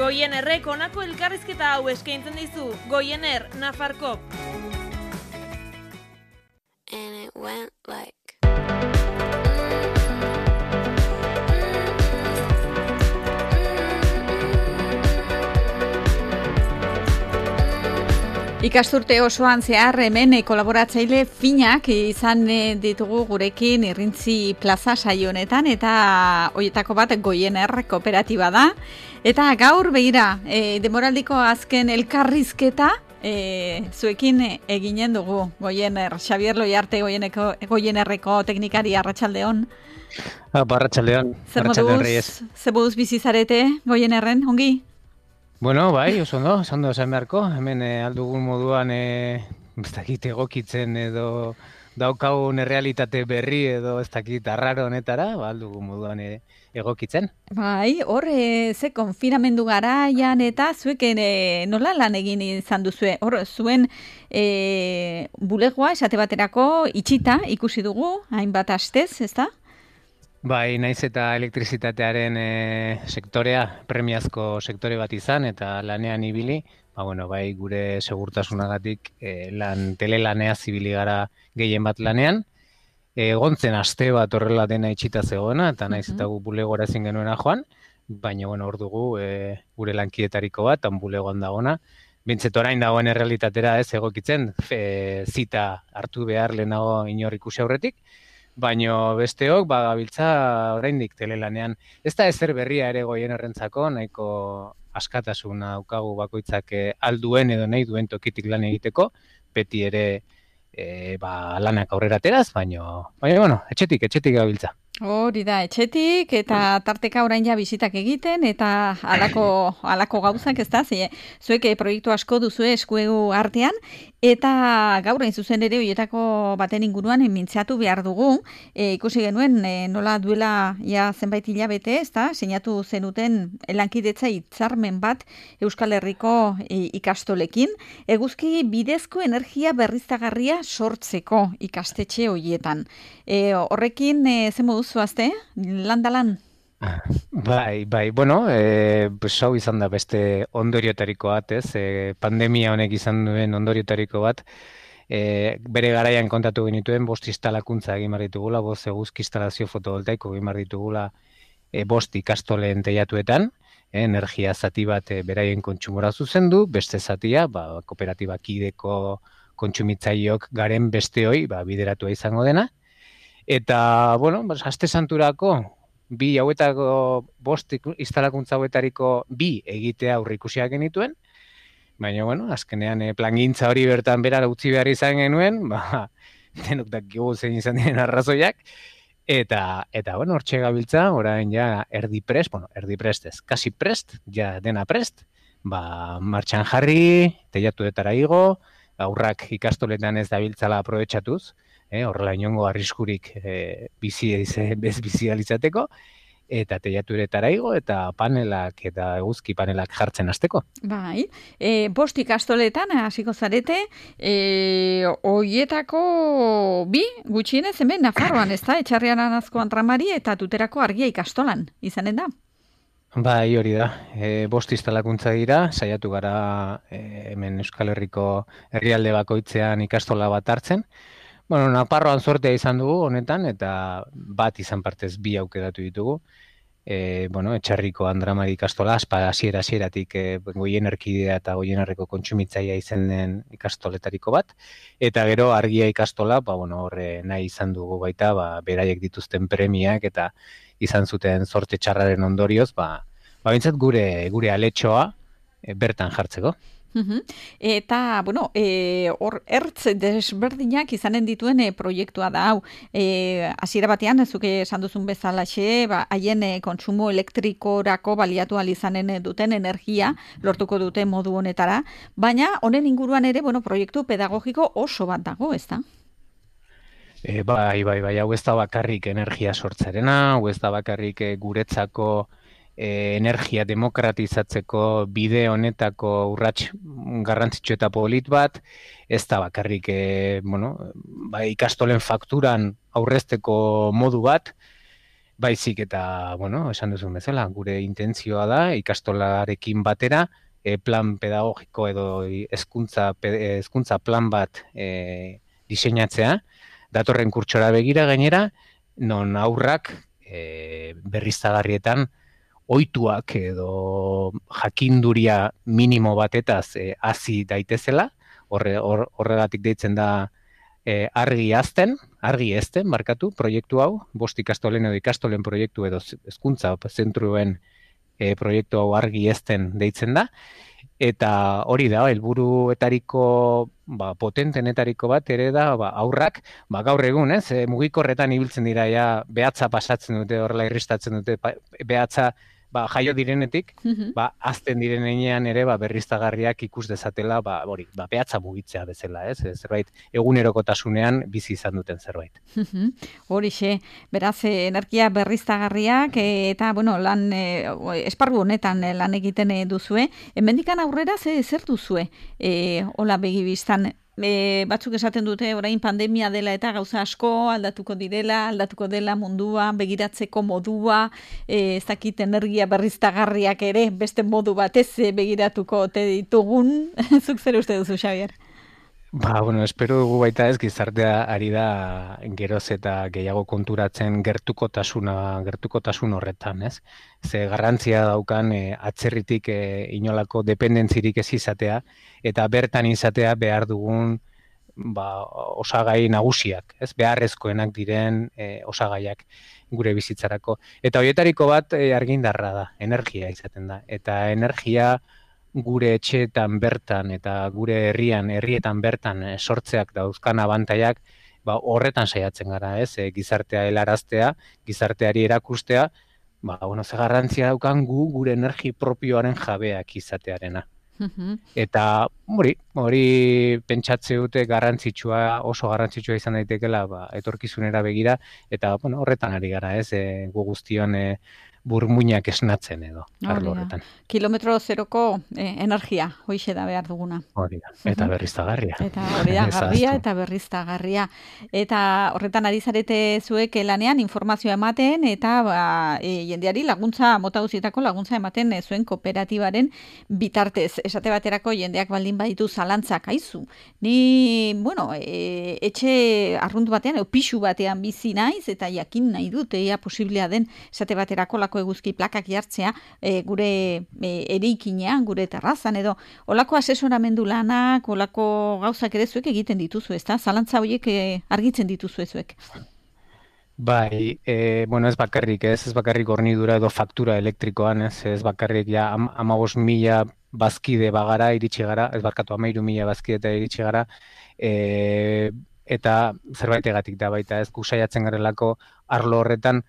Goienerrek honako elkarrizketa hau eskaintzen dizu. Goiener, Nafarkop. and it went Ikasturte osoan zehar hemen kolaboratzaile finak izan ditugu gurekin irrintzi plaza saio honetan eta hoietako bat goiener kooperatiba da. Eta gaur behira, e, demoraldiko azken elkarrizketa e, zuekin eginen dugu goiener, Xabier Loiarte goieneko, goienerreko teknikari arratsaldeon. Ah, Barratxaldeon, Zer moduz, zer moduz bizizarete goienerren, ongi? Bueno, bai, oso ondo, esan du esan beharko, hemen eh, aldugun moduan, eh, ez dakit egokitzen edo daukagun errealitate berri edo ez dakit arraro honetara, ba, aldugun moduan eh, egokitzen. Bai, hor, e, ze konfinamendu garaian eta zuek e, nola lan egin izan duzue? Hor, zuen e, bulegoa esate baterako itxita ikusi dugu, hainbat astez, ezta? Bai, naiz eta elektrizitatearen eh, sektorea premiazko sektore bat izan eta lanean ibili, ba, bueno, bai gure segurtasunagatik eh, lan telelanea zibili gara gehien bat lanean, egontzen aste bat horrela dena itxita zegoena, eta naiz eta gu bulegora ezin genuena joan, baina bueno, hor dugu e, gure lankietariko bat, han bulegoan dagona, Bintzet orain dagoen errealitatera ez egokitzen, fe, zita hartu behar lehenago inor ikusi aurretik, baino besteok ba gabiltza oraindik telelanean. Ez da ezer berria ere goien errentzako, nahiko askatasuna daukagu bakoitzak eh, alduen edo nahi duen tokitik lan egiteko, beti ere e, ba, lanak aurrera ateraz, baino, baina, bueno, etxetik, etxetik gabiltza. Hori da, etxetik eta tarteka orain ja bisitak egiten eta alako, alako gauzak ez da, ze, zuek eh, proiektu asko duzue eskuegu artean eta gaur hain zuzen ere horietako baten inguruan mintzatu behar dugu. E, ikusi genuen e, nola duela ja zenbait hilabete, ez da, sinatu zenuten lankidetza hitzarmen bat Euskal Herriko e, ikastolekin, eguzki bidezko energia berriztagarria sortzeko ikastetxe horietan. E, horrekin e, zen moduz zoazte, landalan? Bai, bai, bueno, e, pues hau izan da beste ondoriotariko bat, ez? E, pandemia honek izan duen ondoriotariko bat, e, bere garaian kontatu genituen, bost instalakuntza egin behar ditugula, bost eguzki instalazio fotovoltaiko egin behar ditugula e, bost ikastoleen teiatuetan, e, energia zati bat e, beraien kontsumora zuzendu, beste zatia, ba, kooperatiba kideko kontsumitzaileok garen besteoi, ba, bideratua izango dena, Eta, bueno, bas, aste santurako, bi hauetako bost instalakuntza hauetariko bi egitea aurreikusiak genituen, baina, bueno, azkenean eh, plangintza hori bertan bera utzi behar izan genuen, ba, denok dakigu zein izan diren arrazoiak, eta, eta bueno, hortxe gabiltza, orain ja erdi prest, bueno, erdi prest ez, kasi prest, ja dena prest, ba, martxan jarri, teiatuetara igo, aurrak ikastoletan ez dabiltzala aprobetxatuz, eh, horrela inongo arriskurik eh, bizi ez bez bizi alizateko, eta teiaturetara igo, eta panelak eta eguzki panelak jartzen hasteko. Bai, e, bost ikastoletan hasiko zarete, e, hoietako bi gutxienez hemen Nafarroan, ez da, etxarrian anazkoan tramari eta tuterako argia ikastolan, izanen da? Bai, hori da. E, bost instalakuntza dira, saiatu gara e, hemen Euskal Herriko herrialde bakoitzean ikastola bat hartzen. Bueno, Naparroan sortea izan dugu honetan, eta bat izan partez bi aukeratu ditugu. E, bueno, etxarriko andramari ikastola, aspa hasiera hasieratik e, goien erkidea eta goien herriko kontsumitzaia izan den ikastoletariko bat. Eta gero argia ikastola, ba, bueno, horre nahi izan dugu baita, ba, beraiek dituzten premiak eta izan zuten zorte txarraren ondorioz, ba, ba bintzat gure, gure aletxoa e, bertan jartzeko. Mhm. Eta, bueno, e, hor ertz desberdinak izanen dituen e, proiektua da hau. E, hasiera batean, zuke esan duzun bezalaxe, ba, haien e, kontsumo elektrikorako baliatu ahal izanen e, duten energia lortuko dute modu honetara, baina honen inguruan ere, bueno, proiektu pedagogiko oso bat dago, ez da? E, bai, bai, bai, hau ez da bakarrik energia sortzarena, hau ez da bakarrik e, guretzako e, energia demokratizatzeko bide honetako urrats garrantzitsu eta polit bat, ez da bakarrik e, bueno, bai, ikastolen fakturan aurrezteko modu bat, baizik eta, bueno, esan duzu bezala, gure intentzioa da ikastolarekin batera e, plan pedagogiko edo hezkuntza hezkuntza plan bat e, diseinatzea, datorren kurtsora begira gainera, non aurrak e, berriztagarrietan oituak edo jakinduria minimo batetaz e, hasi daitezela, horre, horregatik deitzen da e, argi azten, argi ezten, markatu, proiektu hau, bost ikastolen edo ikastolen proiektu edo hezkuntza zentruen e, proiektu hau argi ezten deitzen da, eta hori da, helburuetariko ba, potentenetariko bat ere da ba, aurrak, ba, gaur egun, ez, e, mugikorretan ibiltzen dira, ja, behatza pasatzen dute, horrela irristatzen dute, behatza ba, jaio direnetik, ba, azten direnean ere ba, berriztagarriak ikus dezatela, ba, hori, ba, behatza mugitzea bezala, ez? Zerbait, egunerokotasunean bizi izan duten zerbait. Horixe, beraz, eh, energia berriztagarriak eh, eta, bueno, lan, e, esparru honetan lan egiten duzue, hemendikan aurrera ze zer duzue, e, hola begibistan, e, batzuk esaten dute orain pandemia dela eta gauza asko aldatuko direla, aldatuko dela mundua, begiratzeko modua, e, ez dakit energia berriztagarriak ere, beste modu batez begiratuko te ditugun, zuk zer uste duzu, Xavier? Ba, bueno, espero dugu baita ez gizartea ari da geroz eta gehiago konturatzen gertukotasuna, gertukotasun horretan, ez? Ze garrantzia daukan e, atzerritik e, inolako dependentzirik ez izatea eta bertan izatea behar dugun ba, osagai nagusiak, ez? Beharrezkoenak diren e, osagaiak gure bizitzarako. Eta hoietariko bat e, argindarra da, energia izaten da. Eta energia gure etxeetan bertan eta gure herrian herrietan bertan e, sortzeak dauzkan abantaiak ba, horretan saiatzen gara, ez? E, gizartea helaraztea, gizarteari erakustea, ba bueno, ze garrantzia daukan gu gure energi propioaren jabeak izatearena. Eta hori, hori pentsatze dute garrantzitsua, oso garrantzitsua izan daitekela, ba etorkizunera begira eta bueno, horretan ari gara, ez? E, gu guztion e, burmuinak esnatzen edo, arlo horretan. Kilometro zeroko eh, energia, hoixe da behar duguna. Hori da, eta berriztagarria. Eta hori da, garria eta berriztagarria. Eta horretan ari zarete zuek lanean informazioa ematen, eta ba, e, jendeari laguntza, mota laguntza ematen e, zuen kooperatibaren bitartez. Esate baterako jendeak baldin baditu zalantzak aizu. Ni, bueno, e, etxe arrundu batean, e, pixu batean bizi naiz, eta jakin nahi dut, ea posiblea den, esate baterako olako eguzki plakak jartzea e, gure e, eraikinean, gure terrazan edo olako asesoramendu lanak, olako gauzak ere zuek egiten dituzu, ezta? Zalantza horiek e, argitzen dituzu zuek. Bai, e, bueno, ez bakarrik, ez, ez bakarrik hornidura edo faktura elektrikoan, ez, ez bakarrik ja am, amabos mila bazkide bagara iritsi gara, ez barkatu amairu mila bazkide eta iritsi gara, e, eta zerbaitegatik da baita, ez, kusaiatzen garelako arlo horretan,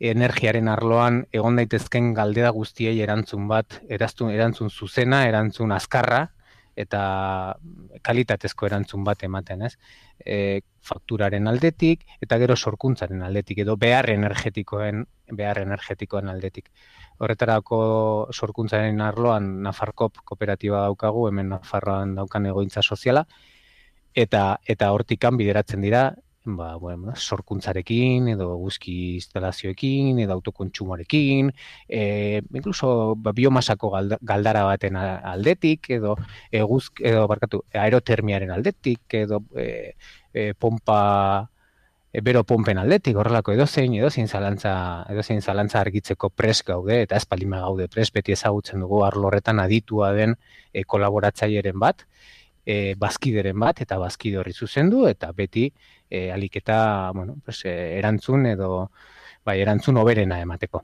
energiaren arloan egon daitezken galdera guztiei erantzun bat, eraztun, erantzun zuzena, erantzun azkarra, eta kalitatezko erantzun bat ematen, ez? E, fakturaren aldetik, eta gero sorkuntzaren aldetik, edo behar energetikoen, behar energetikoen aldetik. Horretarako sorkuntzaren arloan Nafarkop kooperatiba daukagu, hemen Nafarroan daukan egointza soziala, eta eta hortikan bideratzen dira ba, bueno, sorkuntzarekin, edo guzki instalazioekin, edo autokontsumorekin, e, incluso ba, biomasako galdara baten aldetik, edo eguz, edo barkatu, aerotermiaren aldetik, edo e, e, pompa e, bero pompen aldetik, horrelako edozein, edozein zalantza, edozein zalantza argitzeko pres gaude, eta ez palima gaude pres, beti ezagutzen dugu arlo horretan aditua den e, kolaboratzaileren bat, e, bazkideren bat, eta bazkide horri zuzendu, eta beti e, aliketa, bueno, pues, e, erantzun edo bai, erantzun oberena emateko.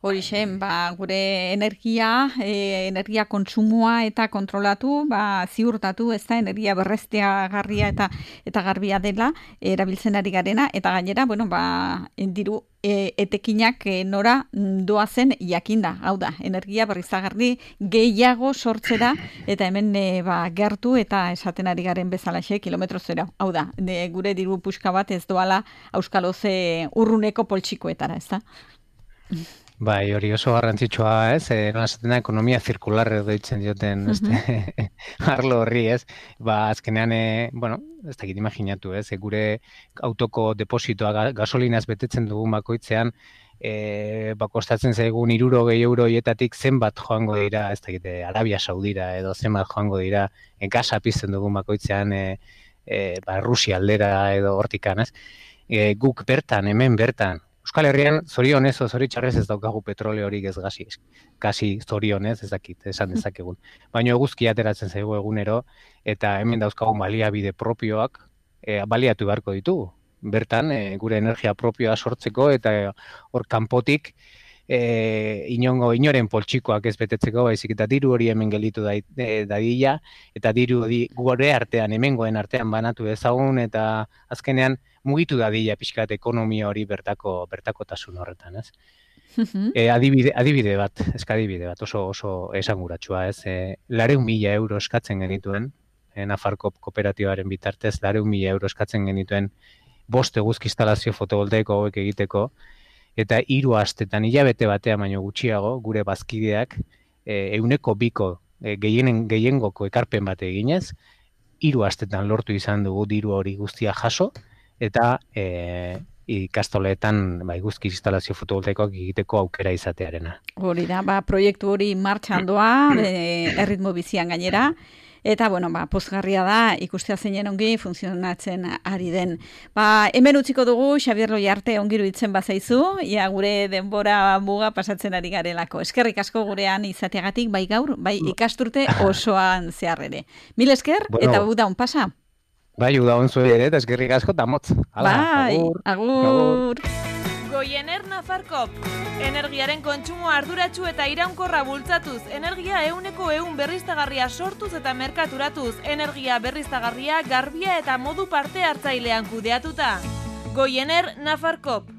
Hori ba, gure energia, e, energia kontsumoa eta kontrolatu, ba, ziurtatu ez da energia berreztea garria eta eta garbia dela erabiltzen ari garena, eta gainera, bueno, ba, diru e, etekinak e, nora doazen jakinda. Hau da, energia berrizagarri gehiago sortzera eta hemen e, ba, gertu eta esaten ari garen bezala xe, kilometro zera. Hau da, gure diru puska bat ez doala auskaloze urruneko poltsikoetara, ez da? Bai, hori oso garrantzitsua, ez? Esaten da ekonomia zirkular edo ditzen dioten, este, arlo horri, ez? Ba, azkenean, e, bueno, ez dakit imaginatu, ez? E, gure autoko depositoa ga- gasolinaz betetzen dugu bakoitzean, e, ba, kostatzen zaigun iruro gehi euroietatik zenbat joango dira, ez dakit, e, Arabia Saudira edo zenbat joango dira, e, gasa pizten dugu bakoitzean, e, e, ba, Rusia aldera edo hortikan, ez? E, guk bertan, hemen bertan, Euskal Herrian, zorionez o zoritxarrez ez daukagu petroleorik ez gazi, kasi zorionez, ez dakit, esan dezakegun. Baina eguzki ateratzen zaigu egunero, eta hemen dauzkagun baliabide propioak, e, baliatu beharko ditugu. Bertan, e, gure energia propioa sortzeko, eta e, hor kanpotik, e, inongo inoren poltsikoak ez betetzeko, baizik eta diru hori hemen gelditu da, e, dadila, eta diru hori gure artean, hemengoen artean banatu ezagun, eta azkenean mugitu dadila pixkat ekonomia hori bertako bertakotasun horretan, ez? E, adibide, adibide bat, eska adibide bat, oso oso esanguratsua, ez? E, lareun mila euro eskatzen genituen, e, Nafarko kooperatibaren bitartez, lareun mila euro eskatzen genituen bost eguzki instalazio fotovoltaiko hauek egiteko, eta hiru astetan hilabete batean baino gutxiago, gure bazkideak, e, euneko biko e, gehienen, gehiengoko ekarpen bat eginez, hiru astetan lortu izan dugu diru hori guztia jaso, eta e, ikastoletan ba, iguzki instalazio fotovoltaikoak egiteko aukera izatearena. Hori da, ba, proiektu hori martxan doa, e, erritmo bizian gainera, Eta, bueno, ba, pozgarria da, ikustea zeinen ongi funtzionatzen ari den. Ba, hemen utziko dugu, Xabier Loiarte ongiru itzen bazaizu, ia gure denbora muga pasatzen ari garelako. Eskerrik asko gurean izateagatik, bai gaur, bai ikasturte osoan zehar ere. Mil esker, Bueno. eta buda pasa. Bai, uda hon zuen ere, eta eskerrik asko, eta motz. Hala, bai, agur. agur. Goiener Nafarkop. Energiaren kontsumo arduratsu eta iraunkorra bultzatuz, energia euneko eun berriztagarria sortuz eta merkaturatuz, energia berriztagarria garbia eta modu parte hartzailean kudeatuta. Goiener Nafarkop.